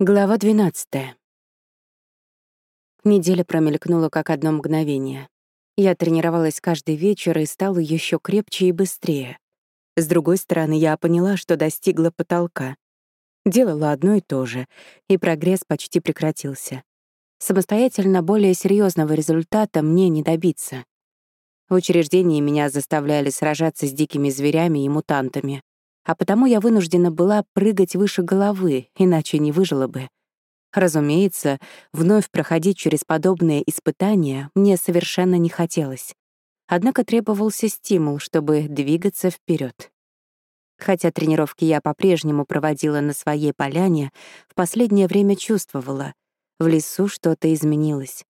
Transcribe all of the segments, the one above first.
Глава 12. Неделя промелькнула как одно мгновение. Я тренировалась каждый вечер и стала еще крепче и быстрее. С другой стороны, я поняла, что достигла потолка. Делала одно и то же, и прогресс почти прекратился. Самостоятельно более серьезного результата мне не добиться. В учреждении меня заставляли сражаться с дикими зверями и мутантами а потому я вынуждена была прыгать выше головы, иначе не выжила бы. Разумеется, вновь проходить через подобные испытания мне совершенно не хотелось. Однако требовался стимул, чтобы двигаться вперед. Хотя тренировки я по-прежнему проводила на своей поляне, в последнее время чувствовала, в лесу что-то изменилось.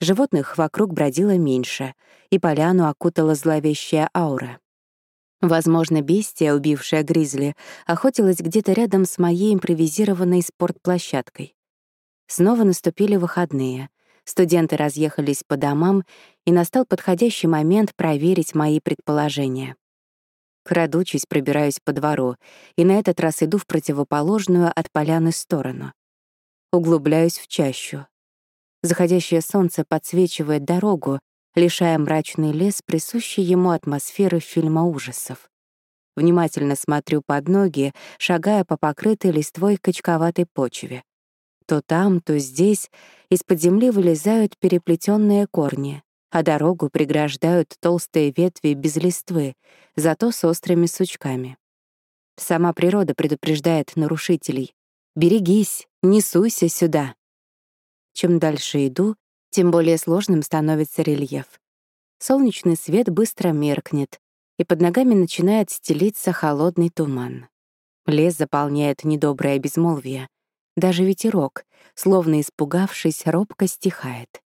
Животных вокруг бродило меньше, и поляну окутала зловещая аура. Возможно, бестия, убившая гризли, охотилась где-то рядом с моей импровизированной спортплощадкой. Снова наступили выходные. Студенты разъехались по домам, и настал подходящий момент проверить мои предположения. Крадучись, пробираюсь по двору, и на этот раз иду в противоположную от поляны сторону. Углубляюсь в чащу. Заходящее солнце подсвечивает дорогу, лишая мрачный лес присущей ему атмосферы фильма ужасов. Внимательно смотрю под ноги, шагая по покрытой листвой качковатой почве. То там, то здесь из-под земли вылезают переплетенные корни, а дорогу преграждают толстые ветви без листвы, зато с острыми сучками. Сама природа предупреждает нарушителей. «Берегись, не суйся сюда». Чем дальше иду, тем более сложным становится рельеф. Солнечный свет быстро меркнет, и под ногами начинает стелиться холодный туман. Лес заполняет недоброе безмолвие. Даже ветерок, словно испугавшись, робко стихает.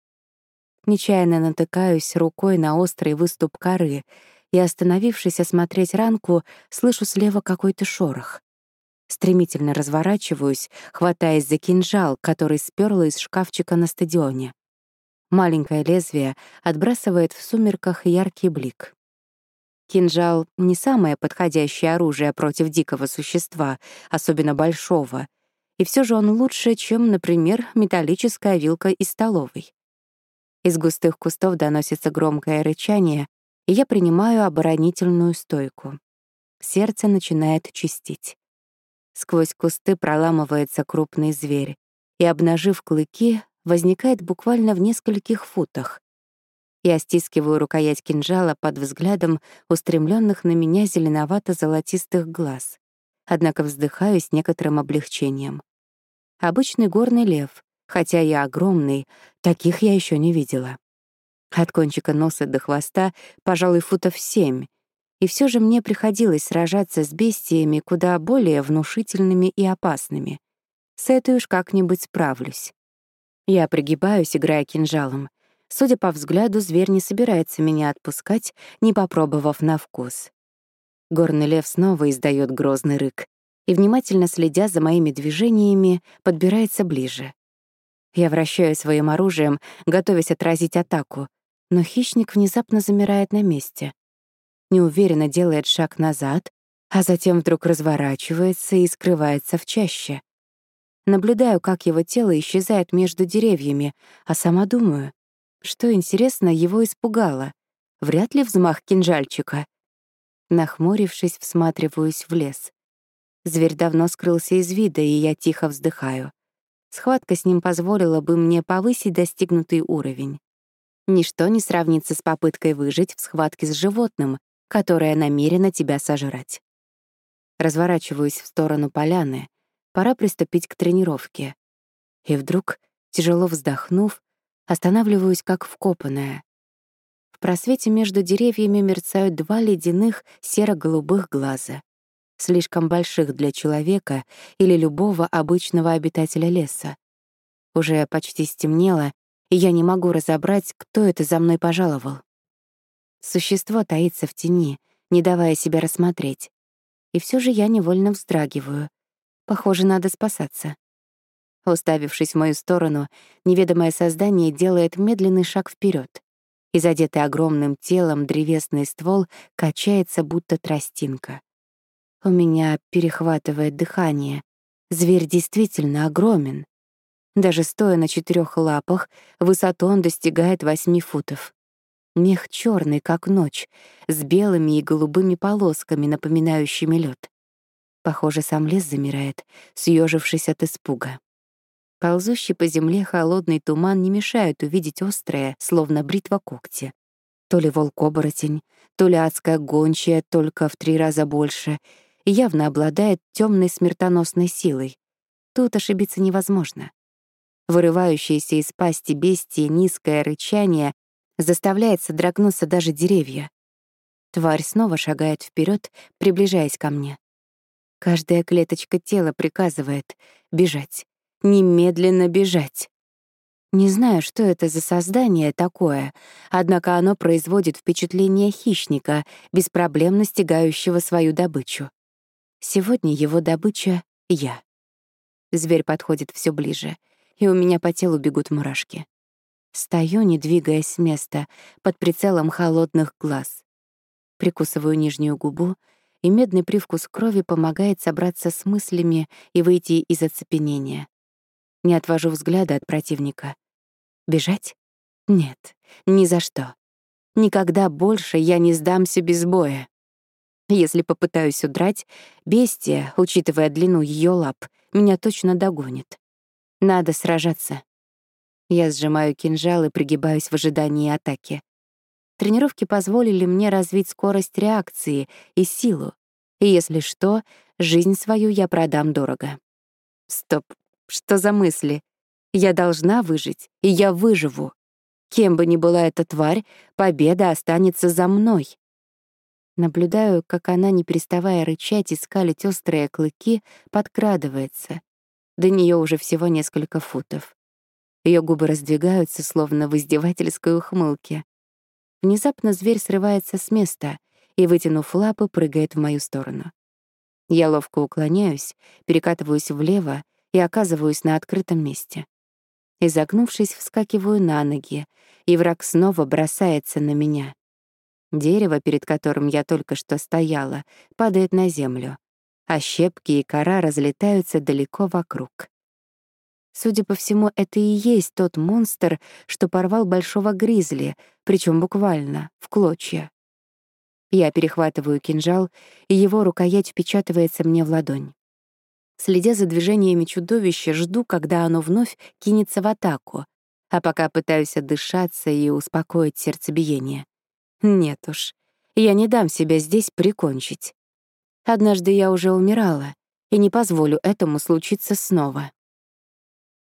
Нечаянно натыкаюсь рукой на острый выступ коры и, остановившись осмотреть ранку, слышу слева какой-то шорох. Стремительно разворачиваюсь, хватаясь за кинжал, который сперла из шкафчика на стадионе. Маленькое лезвие отбрасывает в сумерках яркий блик. Кинжал — не самое подходящее оружие против дикого существа, особенно большого, и все же он лучше, чем, например, металлическая вилка из столовой. Из густых кустов доносится громкое рычание, и я принимаю оборонительную стойку. Сердце начинает чистить. Сквозь кусты проламывается крупный зверь, и, обнажив клыки, возникает буквально в нескольких футах. Я стискиваю рукоять кинжала под взглядом устремленных на меня зеленовато-золотистых глаз, однако вздыхаю с некоторым облегчением. Обычный горный лев, хотя я огромный, таких я еще не видела. От кончика носа до хвоста, пожалуй, футов семь, и все же мне приходилось сражаться с бестиями куда более внушительными и опасными. С этой уж как-нибудь справлюсь. Я пригибаюсь, играя кинжалом. Судя по взгляду, зверь не собирается меня отпускать, не попробовав на вкус. Горный лев снова издает грозный рык и, внимательно следя за моими движениями, подбирается ближе. Я вращаю своим оружием, готовясь отразить атаку, но хищник внезапно замирает на месте. Неуверенно делает шаг назад, а затем вдруг разворачивается и скрывается в чаще. Наблюдаю, как его тело исчезает между деревьями, а сама думаю, что, интересно, его испугало. Вряд ли взмах кинжальчика. Нахмурившись, всматриваюсь в лес. Зверь давно скрылся из вида, и я тихо вздыхаю. Схватка с ним позволила бы мне повысить достигнутый уровень. Ничто не сравнится с попыткой выжить в схватке с животным, которое намерено тебя сожрать. Разворачиваюсь в сторону поляны, Пора приступить к тренировке. И вдруг, тяжело вздохнув, останавливаюсь как вкопанная. В просвете между деревьями мерцают два ледяных серо-голубых глаза, слишком больших для человека или любого обычного обитателя леса. Уже почти стемнело, и я не могу разобрать, кто это за мной пожаловал. Существо таится в тени, не давая себя рассмотреть. И все же я невольно вздрагиваю, Похоже, надо спасаться. Уставившись в мою сторону, неведомое создание делает медленный шаг вперед, и задетый огромным телом древесный ствол качается, будто тростинка. У меня перехватывает дыхание, Зверь действительно огромен. Даже стоя на четырех лапах, высоту он достигает восьми футов. Мех черный, как ночь, с белыми и голубыми полосками, напоминающими лед. Похоже, сам лес замирает, съежившись от испуга. Ползущий по земле холодный туман не мешает увидеть острое, словно бритва когти. То ли волк-оборотень, то ли адская гончая, только в три раза больше, явно обладает темной смертоносной силой. Тут ошибиться невозможно. Вырывающееся из пасти бестии низкое рычание заставляет содрогнуться даже деревья. Тварь снова шагает вперед, приближаясь ко мне. Каждая клеточка тела приказывает бежать, немедленно бежать. Не знаю, что это за создание такое, однако оно производит впечатление хищника, без проблем настигающего свою добычу. Сегодня его добыча — я. Зверь подходит все ближе, и у меня по телу бегут мурашки. Стою, не двигаясь с места, под прицелом холодных глаз. Прикусываю нижнюю губу, и медный привкус крови помогает собраться с мыслями и выйти из оцепенения. Не отвожу взгляда от противника. Бежать? Нет, ни за что. Никогда больше я не сдамся без боя. Если попытаюсь удрать, бестия, учитывая длину ее лап, меня точно догонит. Надо сражаться. Я сжимаю кинжал и пригибаюсь в ожидании атаки. Тренировки позволили мне развить скорость реакции и силу. И если что, жизнь свою я продам дорого. Стоп, что за мысли? Я должна выжить, и я выживу. Кем бы ни была эта тварь, победа останется за мной. Наблюдаю, как она, не переставая рычать и скалить острые клыки, подкрадывается. До нее уже всего несколько футов. Ее губы раздвигаются, словно в издевательской ухмылке. Внезапно зверь срывается с места и, вытянув лапы, прыгает в мою сторону. Я ловко уклоняюсь, перекатываюсь влево и оказываюсь на открытом месте. Изогнувшись, вскакиваю на ноги, и враг снова бросается на меня. Дерево, перед которым я только что стояла, падает на землю, а щепки и кора разлетаются далеко вокруг. Судя по всему, это и есть тот монстр, что порвал большого гризли, причем буквально, в клочья. Я перехватываю кинжал, и его рукоять впечатывается мне в ладонь. Следя за движениями чудовища, жду, когда оно вновь кинется в атаку, а пока пытаюсь отдышаться и успокоить сердцебиение. Нет уж, я не дам себя здесь прикончить. Однажды я уже умирала, и не позволю этому случиться снова.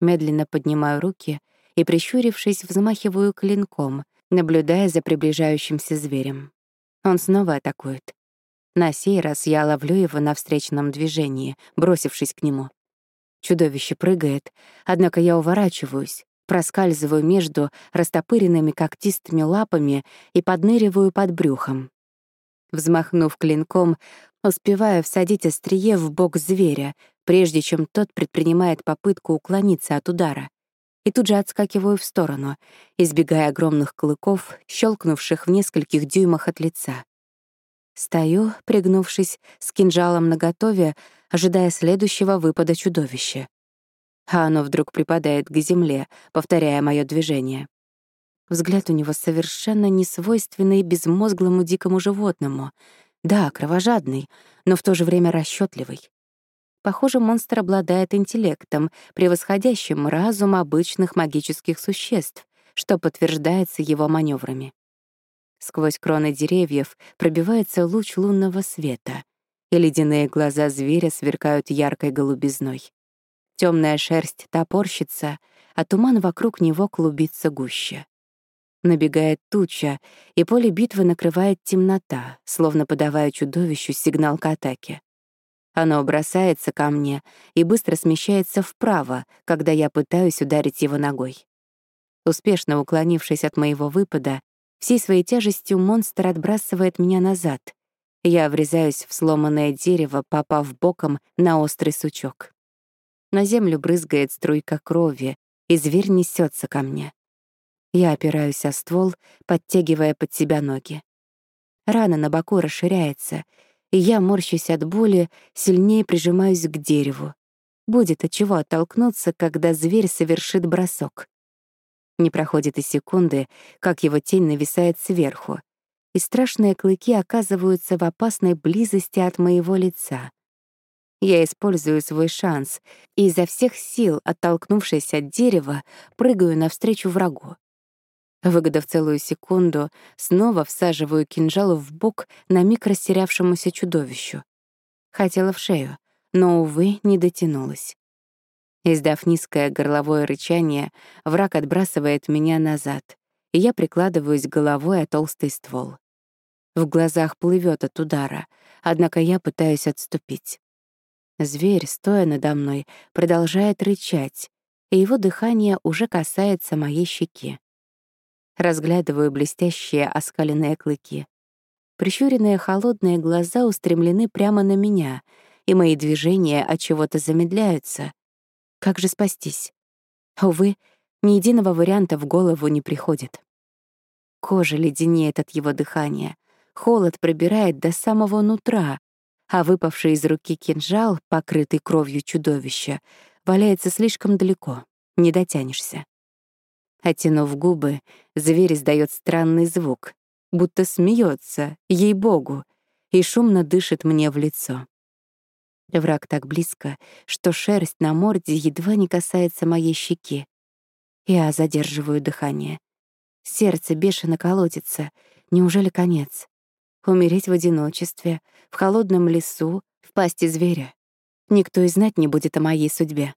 Медленно поднимаю руки и, прищурившись, взмахиваю клинком, наблюдая за приближающимся зверем. Он снова атакует. На сей раз я ловлю его на встречном движении, бросившись к нему. Чудовище прыгает, однако я уворачиваюсь, проскальзываю между растопыренными когтистыми лапами и подныриваю под брюхом. Взмахнув клинком, успеваю всадить острие в бок зверя, прежде чем тот предпринимает попытку уклониться от удара. И тут же отскакиваю в сторону, избегая огромных клыков, щелкнувших в нескольких дюймах от лица. Стою, пригнувшись, с кинжалом наготове, ожидая следующего выпада чудовища а оно вдруг припадает к земле, повторяя мое движение. Взгляд у него совершенно несвойственный безмозглому дикому животному. Да, кровожадный, но в то же время расчетливый. Похоже, монстр обладает интеллектом, превосходящим разум обычных магических существ, что подтверждается его маневрами. Сквозь кроны деревьев пробивается луч лунного света, и ледяные глаза зверя сверкают яркой голубизной. Темная шерсть топорщится, а туман вокруг него клубится гуще. Набегает туча, и поле битвы накрывает темнота, словно подавая чудовищу сигнал к атаке. Оно бросается ко мне и быстро смещается вправо, когда я пытаюсь ударить его ногой. Успешно уклонившись от моего выпада, всей своей тяжестью монстр отбрасывает меня назад. Я врезаюсь в сломанное дерево, попав боком на острый сучок. На землю брызгает струйка крови, и зверь несется ко мне. Я опираюсь о ствол, подтягивая под себя ноги. Рана на боку расширяется, и я, морщусь от боли, сильнее прижимаюсь к дереву. Будет от чего оттолкнуться, когда зверь совершит бросок. Не проходит и секунды, как его тень нависает сверху, и страшные клыки оказываются в опасной близости от моего лица. Я использую свой шанс и изо всех сил, оттолкнувшись от дерева, прыгаю навстречу врагу. Выгодав целую секунду, снова всаживаю кинжал в бок на миг растерявшемуся чудовищу. Хотела в шею, но, увы, не дотянулась. Издав низкое горловое рычание, враг отбрасывает меня назад, и я прикладываюсь головой о толстый ствол. В глазах плывет от удара, однако я пытаюсь отступить. Зверь, стоя надо мной, продолжает рычать, и его дыхание уже касается моей щеки. Разглядываю блестящие оскаленные клыки. Прищуренные холодные глаза устремлены прямо на меня, и мои движения от чего-то замедляются. Как же спастись? Увы, ни единого варианта в голову не приходит. Кожа леденеет от его дыхания, Холод пробирает до самого нутра, а выпавший из руки кинжал, покрытый кровью чудовища, валяется слишком далеко, не дотянешься. Оттянув губы, зверь издает странный звук, будто смеется, ей-богу, и шумно дышит мне в лицо. Враг так близко, что шерсть на морде едва не касается моей щеки. Я задерживаю дыхание. Сердце бешено колотится. Неужели конец? Умереть в одиночестве, в холодном лесу, в пасти зверя. Никто и знать не будет о моей судьбе.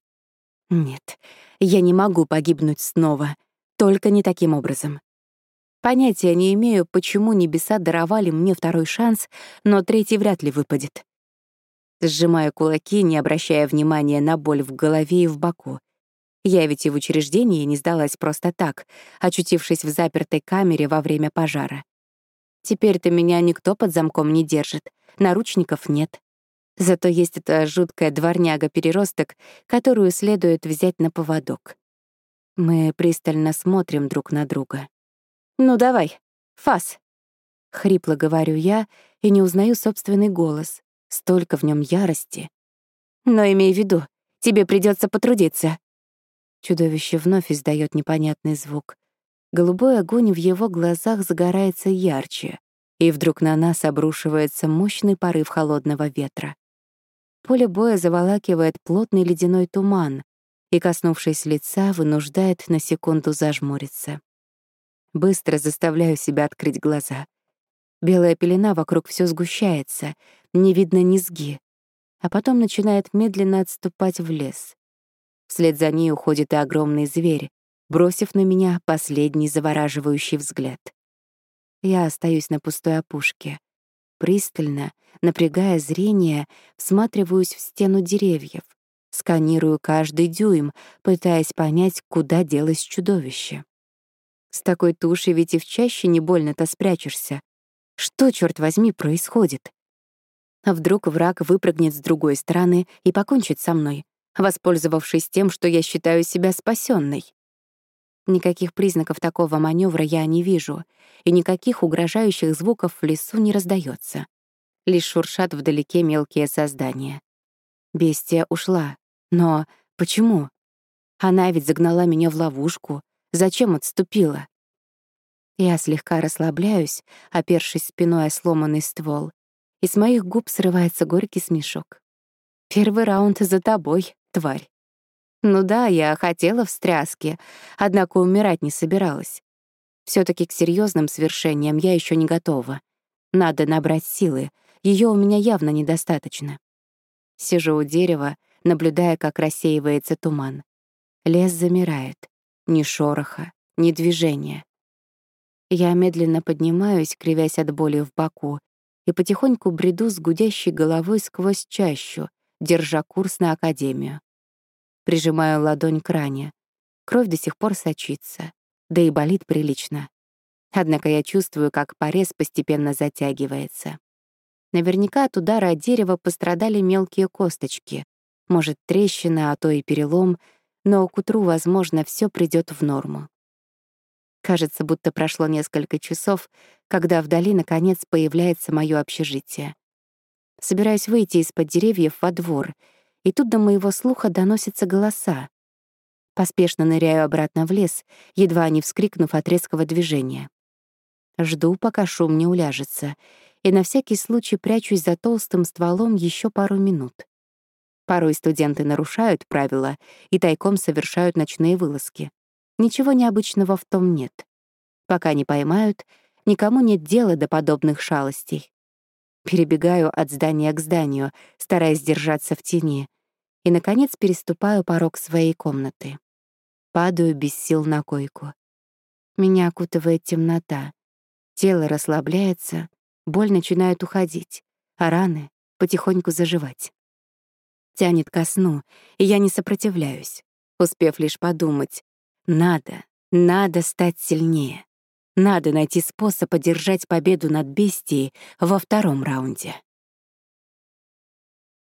Нет, я не могу погибнуть снова, только не таким образом. Понятия не имею, почему небеса даровали мне второй шанс, но третий вряд ли выпадет. Сжимаю кулаки, не обращая внимания на боль в голове и в боку. Я ведь и в учреждении не сдалась просто так, очутившись в запертой камере во время пожара. Теперь-то меня никто под замком не держит, наручников нет. Зато есть эта жуткая дворняга-переросток, которую следует взять на поводок. Мы пристально смотрим друг на друга. «Ну давай, фас!» Хрипло говорю я и не узнаю собственный голос. Столько в нем ярости. Но имей в виду, тебе придется потрудиться. Чудовище вновь издает непонятный звук. Голубой огонь в его глазах загорается ярче, и вдруг на нас обрушивается мощный порыв холодного ветра. Поле боя заволакивает плотный ледяной туман и, коснувшись лица, вынуждает на секунду зажмуриться. Быстро заставляю себя открыть глаза. Белая пелена вокруг все сгущается, не видно низги, а потом начинает медленно отступать в лес. Вслед за ней уходит и огромный зверь, бросив на меня последний завораживающий взгляд. Я остаюсь на пустой опушке. Пристально, напрягая зрение, всматриваюсь в стену деревьев, сканирую каждый дюйм, пытаясь понять, куда делось чудовище. С такой тушей ведь и в чаще не больно-то спрячешься. Что, черт возьми, происходит? А вдруг враг выпрыгнет с другой стороны и покончит со мной, воспользовавшись тем, что я считаю себя спасенной. Никаких признаков такого маневра я не вижу, и никаких угрожающих звуков в лесу не раздается. Лишь шуршат вдалеке мелкие создания. Бестия ушла. Но почему? Она ведь загнала меня в ловушку. Зачем отступила? Я слегка расслабляюсь, опершись спиной о сломанный ствол, и с моих губ срывается горький смешок. Первый раунд за тобой, тварь. Ну да, я хотела встряски, однако умирать не собиралась. все таки к серьезным свершениям я еще не готова. Надо набрать силы, ее у меня явно недостаточно. Сижу у дерева, наблюдая, как рассеивается туман. Лес замирает. Ни шороха, ни движения. Я медленно поднимаюсь, кривясь от боли в боку, и потихоньку бреду с гудящей головой сквозь чащу, держа курс на Академию. Прижимаю ладонь к ране. Кровь до сих пор сочится, да и болит прилично. Однако я чувствую, как порез постепенно затягивается. Наверняка от удара от дерева пострадали мелкие косточки. Может, трещина, а то и перелом, но к утру, возможно, все придет в норму. Кажется, будто прошло несколько часов, когда вдали, наконец, появляется мое общежитие. Собираюсь выйти из-под деревьев во двор — и тут до моего слуха доносятся голоса. Поспешно ныряю обратно в лес, едва не вскрикнув от резкого движения. Жду, пока шум не уляжется, и на всякий случай прячусь за толстым стволом еще пару минут. Порой студенты нарушают правила и тайком совершают ночные вылазки. Ничего необычного в том нет. Пока не поймают, никому нет дела до подобных шалостей. Перебегаю от здания к зданию, стараясь держаться в тени, и, наконец, переступаю порог своей комнаты. Падаю без сил на койку. Меня окутывает темнота. Тело расслабляется, боль начинает уходить, а раны потихоньку заживать. Тянет ко сну, и я не сопротивляюсь, успев лишь подумать. Надо, надо стать сильнее. Надо найти способ одержать победу над бестией во втором раунде.